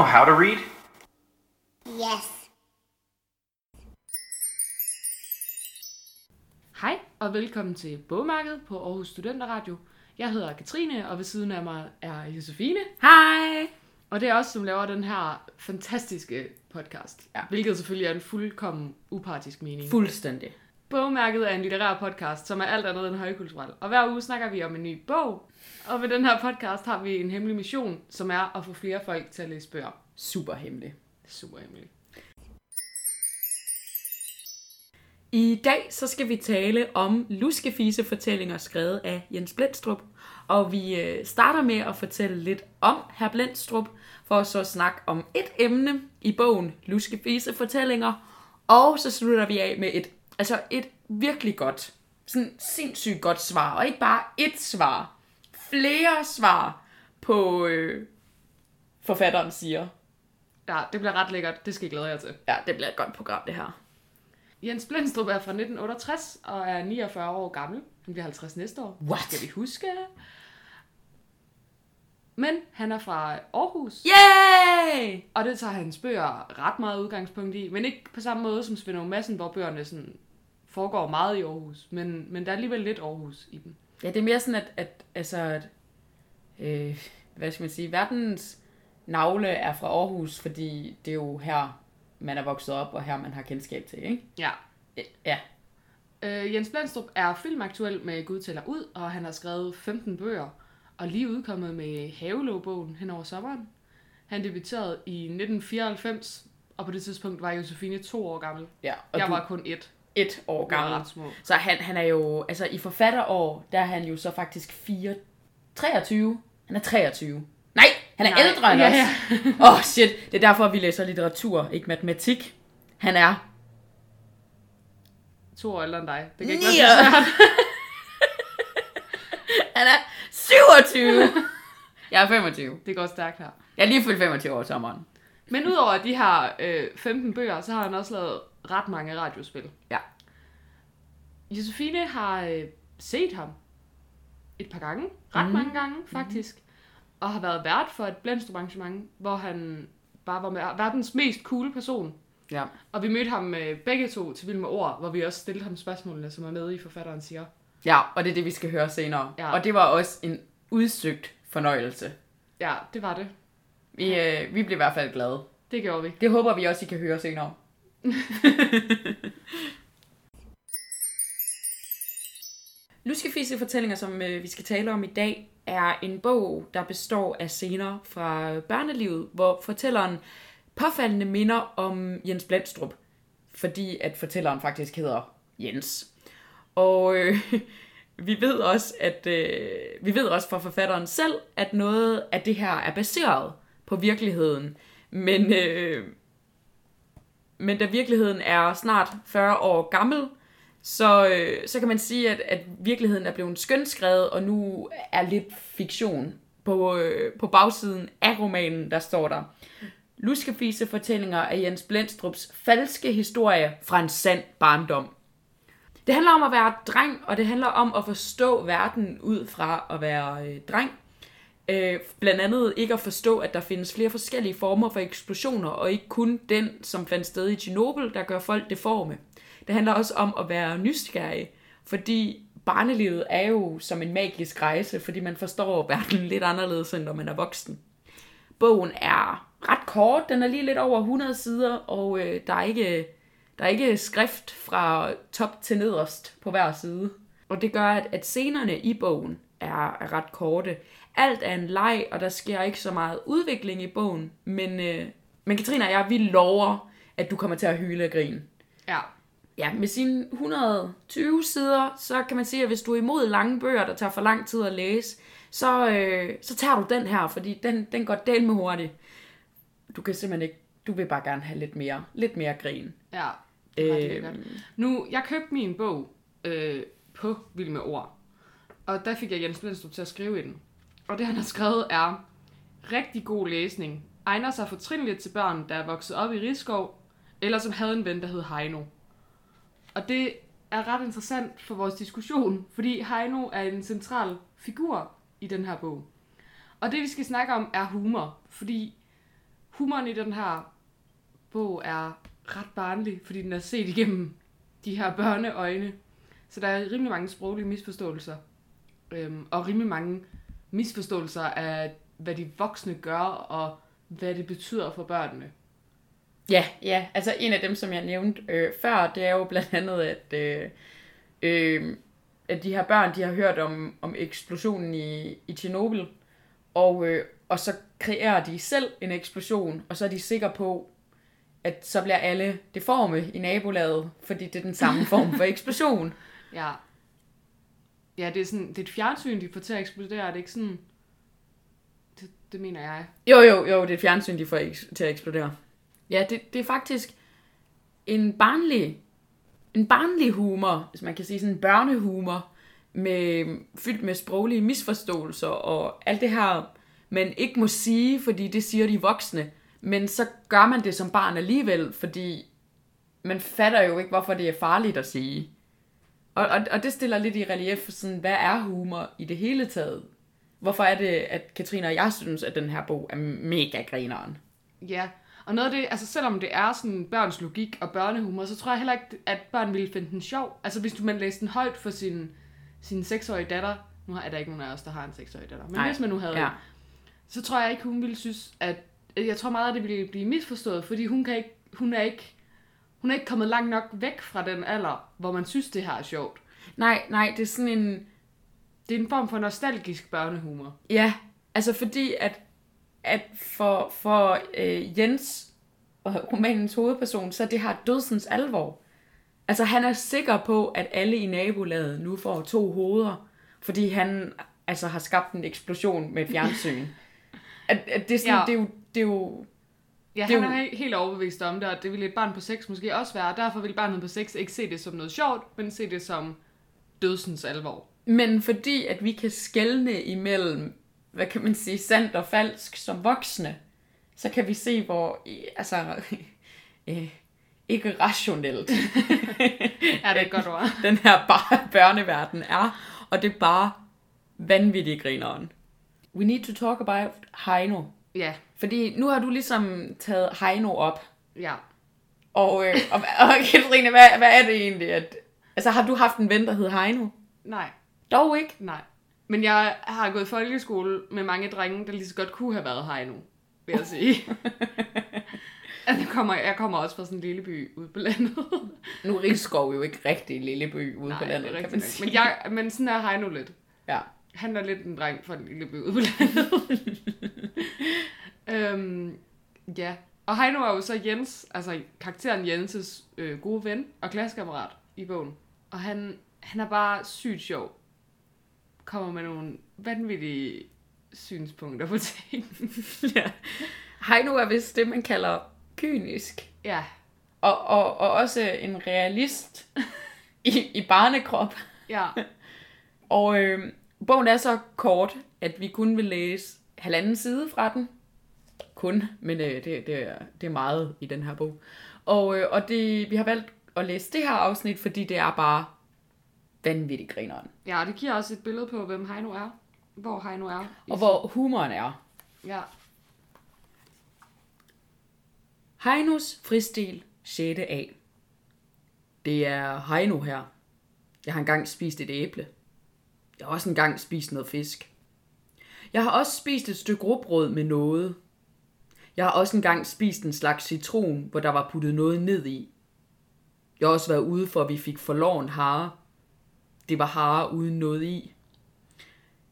know how to read? Yes. Hej og velkommen til Bogmarkedet på Aarhus Studenteradio. Jeg hedder Katrine, og ved siden af mig er Josefine. Hej! Og det er os, som laver den her fantastiske podcast. Ja. Hvilket selvfølgelig er en fuldkommen upartisk mening. Fuldstændig. Bogmærket er en litterær podcast, som er alt andet end højkulturel. Og hver uge snakker vi om en ny bog. Og ved den her podcast har vi en hemmelig mission, som er at få flere folk til at læse bøger. Super hemmelig. Super hemmelig. I dag så skal vi tale om luskefise fortællinger skrevet af Jens Blendstrup. Og vi øh, starter med at fortælle lidt om herr Blendstrup, for så at snakke om et emne i bogen Luskefise fortællinger. Og så slutter vi af med et, altså et virkelig godt, sådan sindssygt godt svar. Og ikke bare et svar, flere svar på øh, forfatteren siger. Ja, det bliver ret lækkert. Det skal I glæde jer til. Ja, det bliver et godt program det her. Jens Blendstrup er fra 1968 og er 49 år gammel. Han bliver 50 næste år. What? Skal vi huske. Men han er fra Aarhus, Yay! og det tager hans bøger ret meget udgangspunkt i. Men ikke på samme måde som Svend Madsen, hvor bøgerne sådan foregår meget i Aarhus. Men, men der er alligevel lidt Aarhus i dem. Ja, det er mere sådan, at, at altså, at, øh, hvad skal man sige, verdens navle er fra Aarhus, fordi det er jo her, man er vokset op, og her man har kendskab til, ikke? Ja. Ja, Øh, Jens Blendstrup er filmaktuel med Gud tæller ud, og han har skrevet 15 bøger, og lige udkommet med Havelåbogen hen over sommeren. Han debuterede i 1994, og på det tidspunkt var Josefine to år gammel. ja. Og jeg du var kun et. Et år gammel. Så han, han er jo, altså i forfatterår, der er han jo så faktisk 4, 23. Han er 23. Nej, han er Nej. ældre end Ja, os. ja. Åh, oh, shit. Det er derfor, vi læser litteratur, ikke matematik. Han er To år ældre end dig. Det kan ikke være så. Han er 27. Jeg er 25. Det går stærkt her. Jeg er lige fyldt 25 år sommeren. Men udover de her øh, 15 bøger, så har han også lavet ret mange radiospil. Ja. Josefine har øh, set ham et par gange, ret mm. mange gange faktisk, mm. og har været vært for et Blendstrup hvor han bare var med, verdens mest cool person. Ja. Og vi mødte ham øh, begge to til Vild med Ord, hvor vi også stillede ham spørgsmålene, som er med i forfatteren siger. Ja, og det er det, vi skal høre senere. Ja. Ja. Og det var også en udsøgt fornøjelse. Ja, det var det. Vi, øh, vi blev i hvert fald glade. Det gjorde vi. Det håber vi også, I kan høre senere. Luskefisse fortællinger, som øh, vi skal tale om i dag, er en bog, der består af scener fra børnelivet, hvor fortælleren påfaldende minder om Jens Blendstrup, fordi at fortælleren faktisk hedder Jens. Og øh, vi ved også, at øh, vi ved også fra forfatteren selv, at noget af det her er baseret på virkeligheden. Men, øh, men da virkeligheden er snart 40 år gammel, så, øh, så kan man sige, at, at virkeligheden er blevet skønskrevet, og nu er lidt fiktion. På, øh, på bagsiden af romanen, der står der, Luskefise fortællinger af Jens Blendstrups falske historie fra en sand barndom. Det handler om at være dreng, og det handler om at forstå verden ud fra at være øh, dreng. Øh, blandt andet ikke at forstå, at der findes flere forskellige former for eksplosioner, og ikke kun den, som fandt sted i Tjernobyl, der gør folk deforme. Det handler også om at være nysgerrig, fordi barnelivet er jo som en magisk rejse, fordi man forstår verden lidt anderledes, end når man er voksen. Bogen er ret kort, den er lige lidt over 100 sider, og øh, der, er ikke, der er ikke skrift fra top til nederst på hver side. Og det gør, at, at scenerne i bogen er, er ret korte. Alt er en leg, og der sker ikke så meget udvikling i bogen, men, øh, men Katrine og jeg, vi lover, at du kommer til at hyle og grine. Ja. Ja, med sine 120 sider, så kan man sige, at hvis du er imod lange bøger, der tager for lang tid at læse, så, øh, så tager du den her, fordi den, den går del med hurtigt. Du kan simpelthen ikke, du vil bare gerne have lidt mere, lidt mere grin. Ja, det er Øh. Nu, jeg købte min bog øh, på Vild med Ord, og der fik jeg Jens Blendstrup til at skrive i den. Og det, han har skrevet, er rigtig god læsning. Egner sig fortrinligt til børn, der er vokset op i Rigskov, eller som havde en ven, der hed Heino. Og det er ret interessant for vores diskussion, fordi Heino er en central figur i den her bog. Og det, vi skal snakke om, er humor. Fordi humoren i den her bog er ret barnlig, fordi den er set igennem de her børneøjne. Så der er rimelig mange sproglige misforståelser. Øhm, og rimelig mange misforståelser af, hvad de voksne gør, og hvad det betyder for børnene. Ja, ja. Altså en af dem, som jeg nævnte øh, før, det er jo blandt andet, at, øh, øh, at de her børn, de har hørt om, om eksplosionen i, i Tjernobyl, og, øh, og så kreerer de selv en eksplosion, og så er de sikre på, at så bliver alle deforme i nabolaget, fordi det er den samme form for eksplosion. Ja. Ja, det er, sådan, det er et fjernsyn, de får til at eksplodere. Er det ikke sådan... Det, det mener jeg. Jo, jo, jo, det er et fjernsyn, de får eks- til at eksplodere. Ja, det, det er faktisk en barnlig, en barnlig humor, hvis man kan sige sådan en børnehumor, med, fyldt med sproglige misforståelser og alt det her, man ikke må sige, fordi det siger de voksne, men så gør man det som barn alligevel, fordi man fatter jo ikke, hvorfor det er farligt at sige. Og, og, og det stiller lidt i relief, sådan, hvad er humor i det hele taget? Hvorfor er det, at Katrine og jeg synes, at den her bog er mega grineren? Ja, og noget af det, altså selvom det er sådan børns logik og børnehumor, så tror jeg heller ikke, at børn ville finde den sjov. Altså hvis du man læste den højt for sin, sin seksårige datter, nu er der ikke nogen af os, der har en seksårig datter, men Nej. Hvis man nu havde ja. så tror jeg ikke, hun ville synes, at, jeg tror meget, at det ville blive misforstået, fordi hun, kan ikke, hun er ikke, hun er ikke kommet langt nok væk fra den alder, hvor man synes, det her er sjovt. Nej, nej, det er sådan en... Det er en form for nostalgisk børnehumor. Ja, altså fordi at, at for, for øh, Jens og romanens hovedperson, så det her dødsens alvor. Altså han er sikker på, at alle i nabolaget nu får to hoveder, fordi han altså har skabt en eksplosion med et fjernsyn. at, at det, er sådan. Ja. det, er jo, det er jo... Ja, Det han jo- er he- helt overbevist om det, og det ville et barn på 6 måske også være. og Derfor vil barnet på 6 ikke se det som noget sjovt, men se det som dødsens alvor. Men fordi at vi kan skelne imellem, hvad kan man sige, sandt og falsk som voksne, så kan vi se, hvor altså, øh, ikke rationelt Er det et godt ord? den her bare børneverden er, og det er bare vanvittigt grineren. We need to talk about Heino. Ja, Fordi nu har du ligesom taget Heino op, ja. og, øh, og, og Katrine, hvad, hvad er det egentlig? At, altså har du haft en ven, der hed Heino? Nej, Dog ikke. nej. Men jeg har gået i folkeskole med mange drenge, der lige så godt kunne have været endnu, vil jeg sige. Altså, jeg, kommer, jeg kommer også fra sådan en lille by ude på landet. Nu er Rigskov jo ikke rigtig en lille by ude på Nej, landet, det er kan man sige. Men, jeg, men sådan er Heino lidt. Ja. Han er lidt en dreng fra en lille by ude på landet. øhm, ja. Og Heino er jo så Jens, altså karakteren Jenses øh, gode ven og klassekammerat i bogen. Og han, han er bare sygt sjov. Kommer med nogle vanvittige synspunkter på ting. ja. Heino er vist det, man kalder kynisk. ja, Og, og, og også en realist i, i barnekrop. ja. Og øh, bogen er så kort, at vi kun vil læse halvanden side fra den. Kun, men øh, det, det, er, det er meget i den her bog. Og, øh, og det, vi har valgt at læse det her afsnit, fordi det er bare vanvittigt grineren. Ja, og det giver også et billede på, hvem Heino er. Hvor Heino er. Og hvor humoren er. Ja. Heinos fristil 6. A. Det er Heino her. Jeg har engang spist et æble. Jeg har også engang spist noget fisk. Jeg har også spist et stykke råbrød med noget. Jeg har også engang spist en slags citron, hvor der var puttet noget ned i. Jeg har også været ude for, at vi fik forloren hare. Det var hare uden noget i.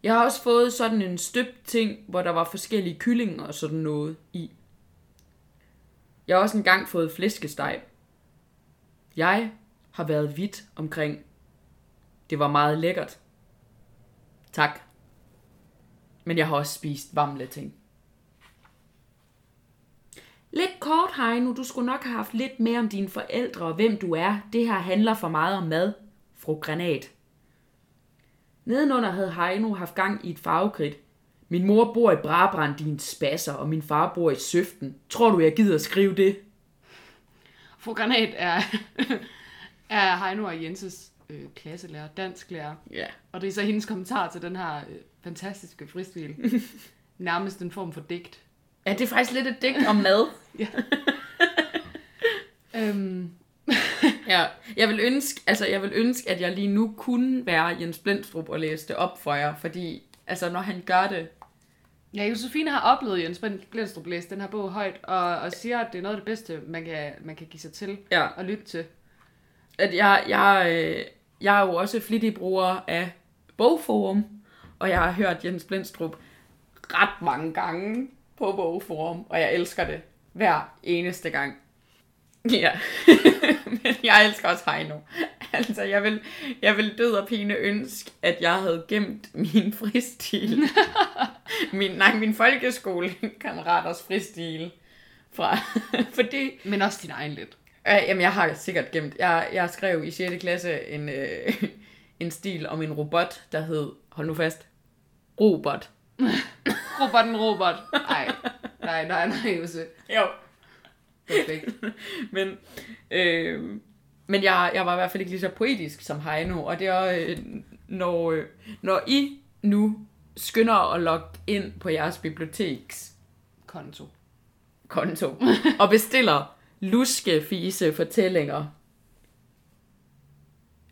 Jeg har også fået sådan en støbt ting, hvor der var forskellige kyllinger og sådan noget i. Jeg har også engang fået flæskesteg. Jeg har været vidt omkring. Det var meget lækkert. Tak. Men jeg har også spist vamle ting. Lidt kort, Heino. Du skulle nok have haft lidt mere om dine forældre og hvem du er. Det her handler for meget om mad. Fru Granat. Nedenunder havde Heino haft gang i et farvekridt. Min mor bor i Brabrandins spasser, og min far bor i Søften. Tror du, jeg gider skrive det? Fru Granat er, er Heino og Jenses øh, klasselærer, dansklærer. Ja. Og det er så hendes kommentar til den her øh, fantastiske fristil. Nærmest en form for digt. Ja, det er faktisk lidt et digt om mad. Øhm, Ja, jeg vil ønske, altså jeg vil ønske, at jeg lige nu kunne være Jens Blendstrup og læse det op for jer, fordi altså når han gør det, ja, Josefine har oplevet Jens Blendstrup læse den her bog højt, og, og siger, at det er noget af det bedste, man kan, man kan give sig til ja, at lytte til. at jeg, jeg, øh, jeg er jo også flittig bruger af Bogforum, og jeg har hørt Jens Blendstrup ret mange gange på Bogforum, og jeg elsker det hver eneste gang. Ja, men jeg elsker også Heino. Altså, jeg vil, jeg vil død og pine ønske, at jeg havde gemt min fristil. min, nej, min folkeskolekammeraters fristil. Fra, fordi Men også din egen lidt. Ja, jamen, jeg har sikkert gemt. Jeg, jeg skrev i 6. klasse en, øh, en stil om en robot, der hed, hold nu fast, robot. Robotten robot. Ej, nej, nej, nej, Jose. Jo. Perfekt. Men, øh, men jeg, jeg var i hvert fald ikke lige så poetisk som Heino, og det er, øh, når, øh, når I nu skynder at logge ind på jeres biblioteks Konto. konto og bestiller luske fise fortællinger,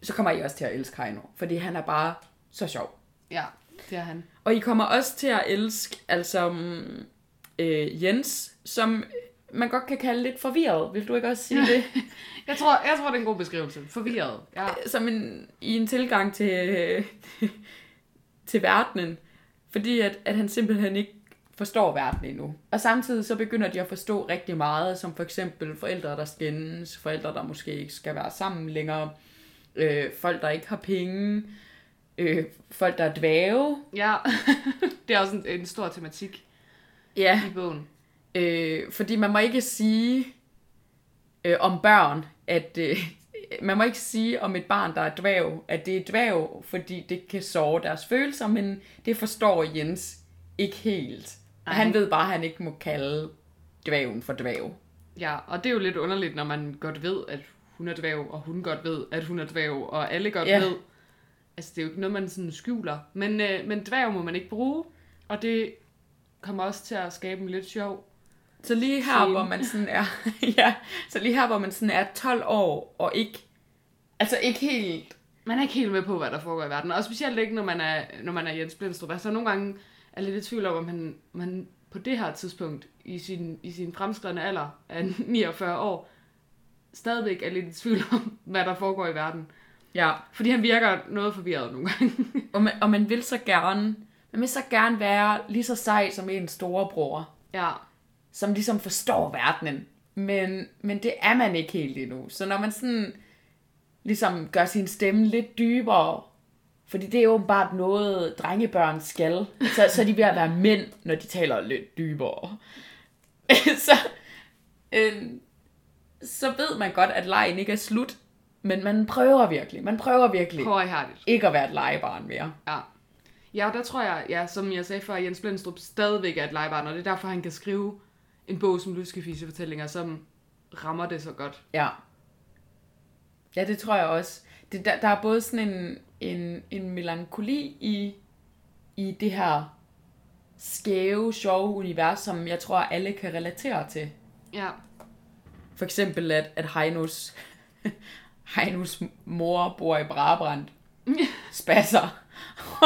så kommer I også til at elske Heino, fordi han er bare så sjov. Ja, det er han. Og I kommer også til at elske, altså mm, øh, Jens, som man godt kan kalde lidt forvirret. Vil du ikke også sige det? Jeg tror, jeg tror, det er en god beskrivelse. Forvirret. Ja. Som en, i en tilgang til, øh, til verdenen. Fordi at, at han simpelthen ikke forstår verden endnu. Og samtidig så begynder de at forstå rigtig meget, som for eksempel forældre, der skændes, forældre, der måske ikke skal være sammen længere, øh, folk, der ikke har penge, øh, folk, der er dvæve. ja. det er også en, en stor tematik Ja, i bogen. Øh, fordi man må ikke sige øh, om børn, at øh, man må ikke sige om et barn, der er dværg, at det er dværg, fordi det kan såre deres følelser, men det forstår Jens ikke helt. Ej. Han ved bare, at han ikke må kalde dværgen for dværg. Ja, og det er jo lidt underligt, når man godt ved, at hun er dværg, og hun godt ved, at hun er dværg, og alle godt Ja. ved. Altså, det er jo ikke noget, man sådan skjuler. Men, øh, men dværg må man ikke bruge, og det kommer også til at skabe en lidt sjov. Så lige her, Scene. hvor man sådan er, ja, så lige her, hvor man sådan er 12 år, og ikke, altså ikke helt, Man er ikke helt med på, hvad der foregår i verden, og specielt ikke, når man er, når man er Jens Blindstrup. Altså, nogle gange er lidt i tvivl om, om han, man på det her tidspunkt, i sin, i sin fremskridende alder af 49 år, stadigvæk er lidt i tvivl om, hvad der foregår i verden. ja, Fordi han virker noget forvirret nogle gange. og man, og man vil så gerne, man vil så gerne være lige så sej som en storebror. ja, som ligesom forstår verdenen. Men, men det er man ikke helt endnu. Så når man sådan ligesom gør sin stemme lidt dybere, fordi det er jo bare noget, drengebørn skal, så, så er de ved at være mænd, når de taler lidt dybere. så, øh, så ved man godt, at lejen ikke er slut, men man prøver virkelig. Man prøver virkelig prøver ihærdigt. ikke at være et legebarn mere. Ja. Ja, og der tror jeg, ja, som jeg sagde før, Jens Blindstrup stadigvæk er et legebarn, og det er derfor, han kan skrive en bog som Luskefise fortællinger, som rammer det så godt. Ja. Ja, det tror jeg også. Det, der, der er både sådan en, en, en melankoli i, i det her skæve, sjove univers, som jeg tror, alle kan relatere til. Ja, For eksempel, at, at Heinos, Heinos mor bor i Brabrand. Spasser.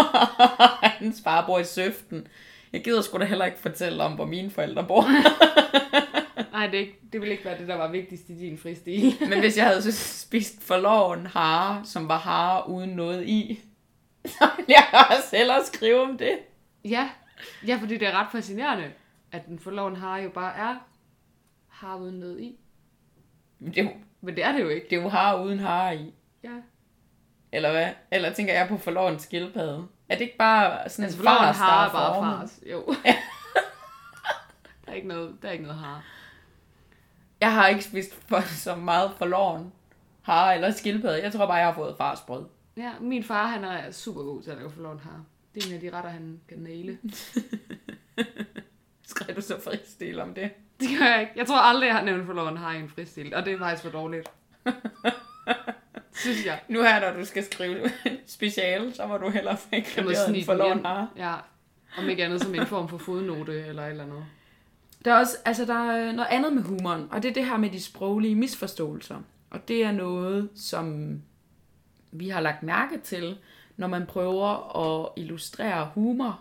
Hans far bor i Søften. Jeg gider sgu da heller ikke fortælle om, hvor mine forældre bor. Nej, det, ikke, det ville ikke være det, der var vigtigst i din fristil. Men hvis jeg havde så spist forloven hare, som var hare uden noget i, så ville jeg også hellere skrive om det. ja, ja, fordi det er ret fascinerende, at den forloven har jo bare er har uden noget i. Det er, jo, Men det er det jo ikke. det er jo hare uden hare i. Ja. Eller hvad? Eller tænker jeg på forloven skildpadde? Er det ikke bare sådan Altså, en fars, der har er er bare fars. Jo. der er ikke noget, der er ikke noget har. Jeg har ikke spist for, så meget forloven hare eller skildpadde. Jeg tror bare, jeg har fået fars brød. Ja, min far, han er super god til at lave forloven har. Det er en af de retter, han kan næle. Skrev du så fristil om det? Det gør jeg ikke. Jeg tror aldrig, jeg har nævnt forloven har i en fristil, og det er faktisk for dårligt. Synes jeg. Nu her, når du skal skrive speciale, så må du hellere få Jeg må inkluderet en snige den forloven hjem. hare. Ja. Om ikke andet som en form for fodnote eller eller andet. Der er også, altså der er noget andet med humoren, og det er det her med de sproglige misforståelser. Og det er noget, som vi har lagt mærke til, når man prøver at illustrere humor,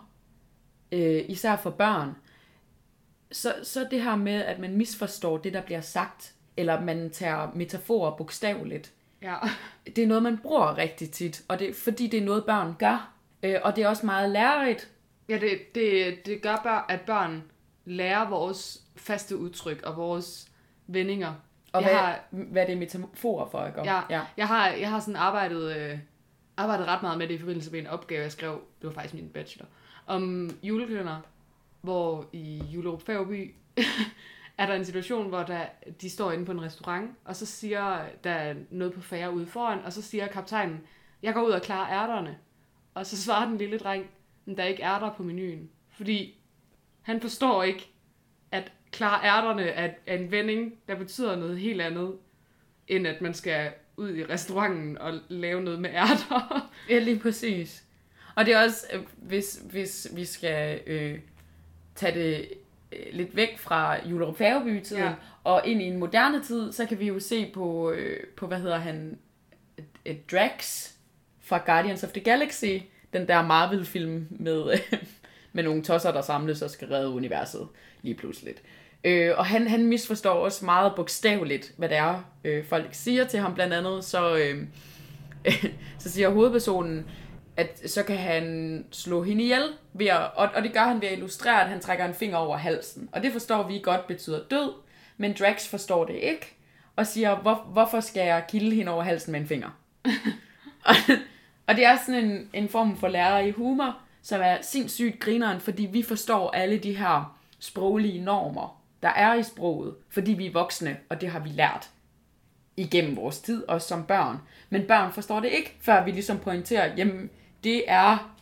øh, især for børn. Så, så det her med, at man misforstår det, der bliver sagt, eller man tager metaforer bogstaveligt, Ja. det er noget, man bruger rigtig tit, og det fordi, det er noget, børn gør. Øh, og det er også meget lærerigt. Ja, det, det, det gør, bør- at børn lærer vores faste udtryk og vores vendinger. Og jeg hvad, har, hvad det er metaforer for, ikke? ja, ja. Jeg har, jeg har sådan arbejdet, øh, arbejdet ret meget med det i forbindelse med en opgave, jeg skrev, det var faktisk min bachelor, om julekalender, hvor i Julerup Færgeby er der en situation, hvor der, de står inde på en restaurant, og så siger der er noget på færre ude foran, og så siger kaptajnen, jeg går ud og klarer ærterne. Og så svarer den lille dreng, men der er ikke ærter på menuen. Fordi han forstår ikke, at klare ærterne er, er en vending, der betyder noget helt andet, end at man skal ud i restauranten og lave noget med ærter. Ja, lige præcis. Og det er også, øh, hvis, hvis vi skal øh, tage det øh, lidt væk fra Julerup Færgeby-tiden, Ja. og ind i en moderne tid, så kan vi jo se på, øh, på hvad hedder han, Drax fra Guardians of the Galaxy, den der Marvel-film med, med nogle tosser, der samles og skal redde universet lige pludselig. Øh, og han, han misforstår også meget bogstaveligt, hvad det er, øh, folk siger til ham. Blandt andet så, øh, så siger hovedpersonen, at så kan han slå hende ihjel, ved at, og, og det gør han ved at illustrere, at han trækker en finger over halsen. Og det forstår vi godt betyder død, men Drax forstår det ikke, og siger, Hvor, hvorfor skal jeg kilde hende over halsen med en finger? og, og det er sådan en, en form for lærer i humor, som er sindssygt grineren, fordi vi forstår alle de her sproglige normer, der er i sproget, fordi vi er voksne, og det har vi lært igennem vores tid, også som børn. Men børn forstår det ikke, før vi ligesom pointerer, jamen, det er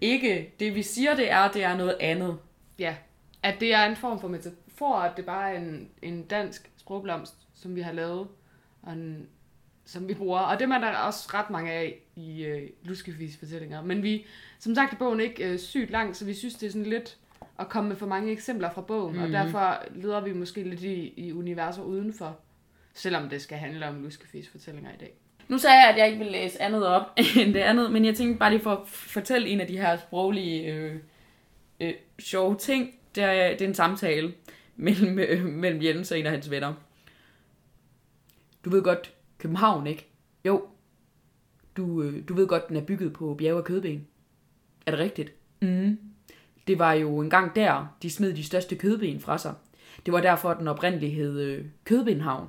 ikke det, vi siger, det er, det er noget andet. Ja, at det er en form for metafor, at det bare er en, en dansk sprogblomst, som vi har lavet, og en, som vi bruger. Og det er der også ret mange af i øh, Luskefis fortællinger. Men vi, som sagt, er bogen ikke øh, sygt lang, så vi synes, det er sådan lidt at komme med for mange eksempler fra bogen, mm-hmm. og derfor leder vi måske lidt i, i universer udenfor, selvom det skal handle om Luskefis fortællinger i dag. Nu sagde jeg, at jeg ikke ville læse andet op end det andet, men jeg tænkte bare lige for at fortælle en af de her sproglige øh, øh, sjove ting. Det er, det er en samtale mellem, øh, mellem Jens og en af hans venner. Du ved godt, København, ikke? Jo. Du, øh, du ved godt, den er bygget på bjerge og kødben. Er det rigtigt? Mm. Det var jo engang der, de smed de største kødben fra sig. Det var derfor, den oprindelige hed øh, Kødbenhavn.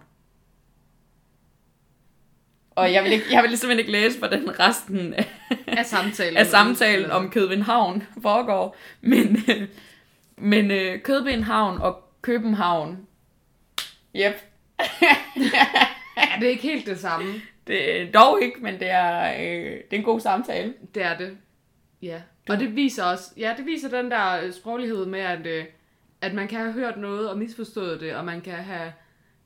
Og jeg vil, ikke, jeg vil simpelthen ikke læse, hvordan resten af, Af samtalen. af samtalen om Kødbenhavn foregår. Men, øh, men øh, Kødbenhavn og København, yep, Ja, det er ikke helt det samme. det er dog ikke, men det er, øh, det er en god samtale. Det er det. Ja. Og det viser også, ja, det viser den der øh, sproglighed med, at, øh, at man kan have hørt noget og misforstået det, og man kan have,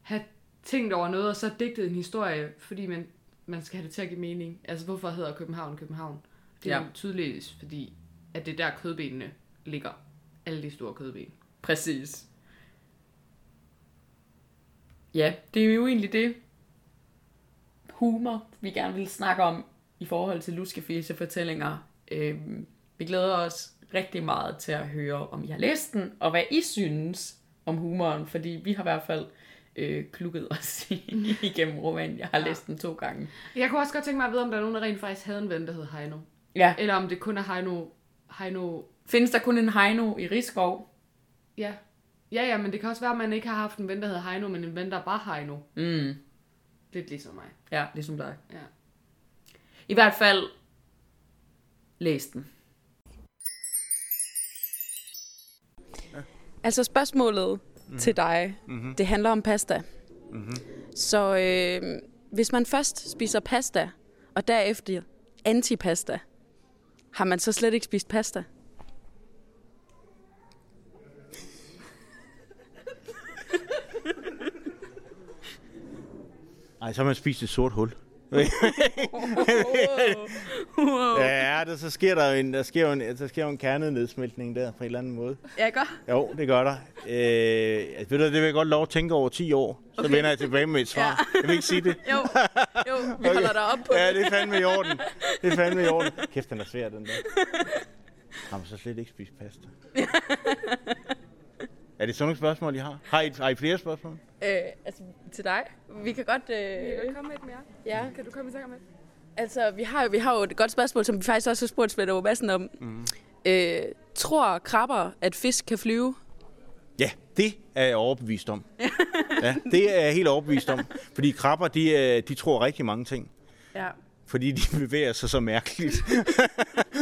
have tænkt over noget, og så digtet en historie, fordi man, man skal have det til at give mening. Altså, hvorfor hedder København København? Det er Ja. tydeligt, fordi at det er der kødbenene ligger. Alle de store kødben. Præcis. Ja, det er jo egentlig det humor, vi gerne vil snakke om i forhold til luskefise fortællinger. Øhm, vi glæder os rigtig meget til at høre, om I har læst den, og hvad I synes om humoren, fordi vi har i hvert fald øh, klukket os igennem romanen. Jeg har Ja. læst den to gange. Jeg kunne også godt tænke mig at vide, om der er nogen, der rent faktisk havde en ven, der hed Heino. Ja, Eller om det kun er Heino... Heino findes der kun en Heino i Rigskov? ja. Ja, ja, men det kan også være, at man ikke har haft en ven, der hedder Heino, men en ven, der bare Heino. Mm. Lidt ligesom mig. Ja, ligesom dig. Ja. I hvert fald, læs den. Altså spørgsmålet mm. til dig, mm-hmm. det handler om pasta. Mm-hmm. Så øh, hvis man først spiser pasta, og derefter antipasta, har man så slet ikke spist pasta? Ej, så har man spist et sort hul. Wow. Ja, der, så sker der jo en, der sker jo en, der sker jo en kernenedsmeltning der på en eller anden måde. Ja, godt. Jo, det gør der. Øh, altså, ved du, det vil jeg godt lov at tænke over 10 år. Så okay. vender jeg tilbage med et svar. Ja. Jeg vil ikke sige det. Jo, jo vi holder dig op på Ja, det. det er fandme i orden. Det er fandme i orden. Kæft, den er svær, den der. Har så slet ikke spist pasta? er det sådan nogle spørgsmål, I har? Har I, har I flere spørgsmål? Øh, altså, til dig. Vi kan godt... Øh, komme med et mere? ja. Kan du komme i tanke med? Altså, vi har, jo, vi har jo et godt spørgsmål, som vi faktisk også har spurgt Svend Aage Madsen om. Mm. Øh, tror krabber, at fisk kan flyve? Ja, det er jeg overbevist om. Ja, det er jeg helt overbevist om. Fordi krabber, de, øh, de tror rigtig mange ting. Ja. Fordi de bevæger sig så mærkeligt.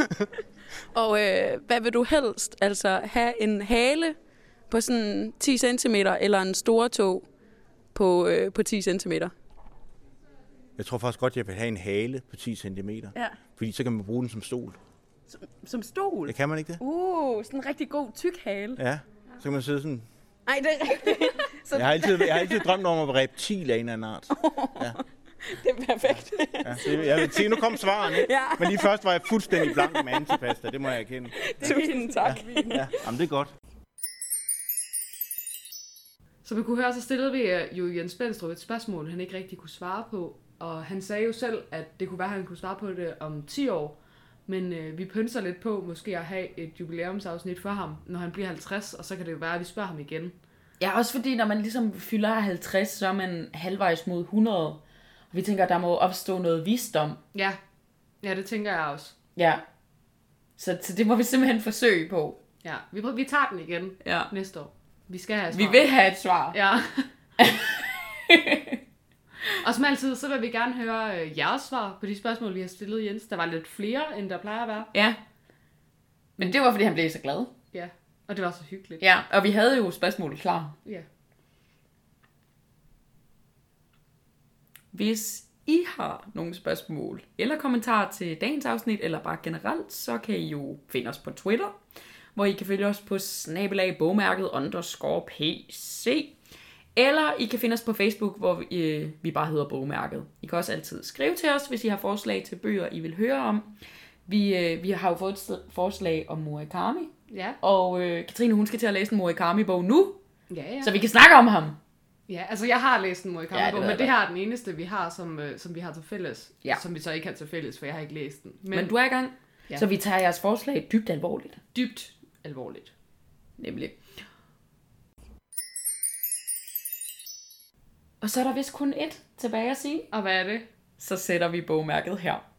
Og øh, hvad vil du helst? Altså, have en hale på sådan 10 cm, eller en stor tog på, øh, på 10 cm? Jeg tror faktisk godt, jeg vil have en hale på 10 cm. Ja. Fordi så kan man bruge den som stol. Som, som stol? Ja, kan man ikke det? Uh, sådan en rigtig god tyk hale. Ja. Så kan man sidde sådan... Nej, det er rigtigt. Så Jeg har altid, jeg har altid drømt om at være reptil af en eller anden art. det er perfekt. Ja, det, jeg vil sige, nu kom svaren, ikke? Ja. Men lige først var jeg fuldstændig blank med antipasta, det må jeg erkende. Tusind tak. Ja, jamen det er godt. Som vi kunne høre, så stillede vi øh, jo Jens Blendstrup et spørgsmål, han ikke rigtig kunne svare på. Og han sagde jo selv, at det kunne være, at han kunne svare på det om 10 år. Men øh, vi pynser lidt på måske at have et jubilæumsafsnit for ham, når han bliver 50, og så kan det jo være, at vi spørger ham igen. Ja, også fordi når man ligesom fylder 50, så er man halvvejs mod 100. Og vi tænker, der må opstå noget visdom. Ja, ja det tænker jeg også. Ja. Så, så det må vi simpelthen forsøge på. Ja, vi, vi tager den igen Ja. næste år. Vi skal have et Vi svar. vil have et svar. Ja. og som altid, så vil vi gerne høre øh, jeres svar på de spørgsmål, vi har stillet Jens. Der var lidt flere, end der plejer at være. Ja. Men det var, fordi han blev så glad. Ja, og det var så hyggeligt. Ja, og vi havde jo spørgsmålet klar. ja. Hvis I har nogle spørgsmål eller kommentarer til dagens afsnit, eller bare generelt, så kan I jo finde os på Twitter, hvor I kan følge os på snabelag bogmærket underscore pc. Eller I kan finde os på Facebook, hvor vi, øh, vi bare hedder bogmærket. I kan også altid skrive til os, hvis I har forslag til bøger, I vil høre om. Vi, øh, vi har jo fået et forslag om Murakami, Ja, og øh, Katrine hun skal til at læse en Murakami-bog nu, ja, ja. så vi kan snakke om ham. Ja, altså jeg har læst en Murakami Ja, men det her er den eneste, vi har, som, øh, som vi har til fælles. Ja. Som vi så ikke har til fælles, for jeg har ikke læst den. Men, Men, du er i gang, ja. så vi tager jeres forslag dybt alvorligt. dybt alvorligt. Nemlig. Og så er der vist kun ét tilbage at sige. Og hvad er det? Så sætter vi bogmærket her.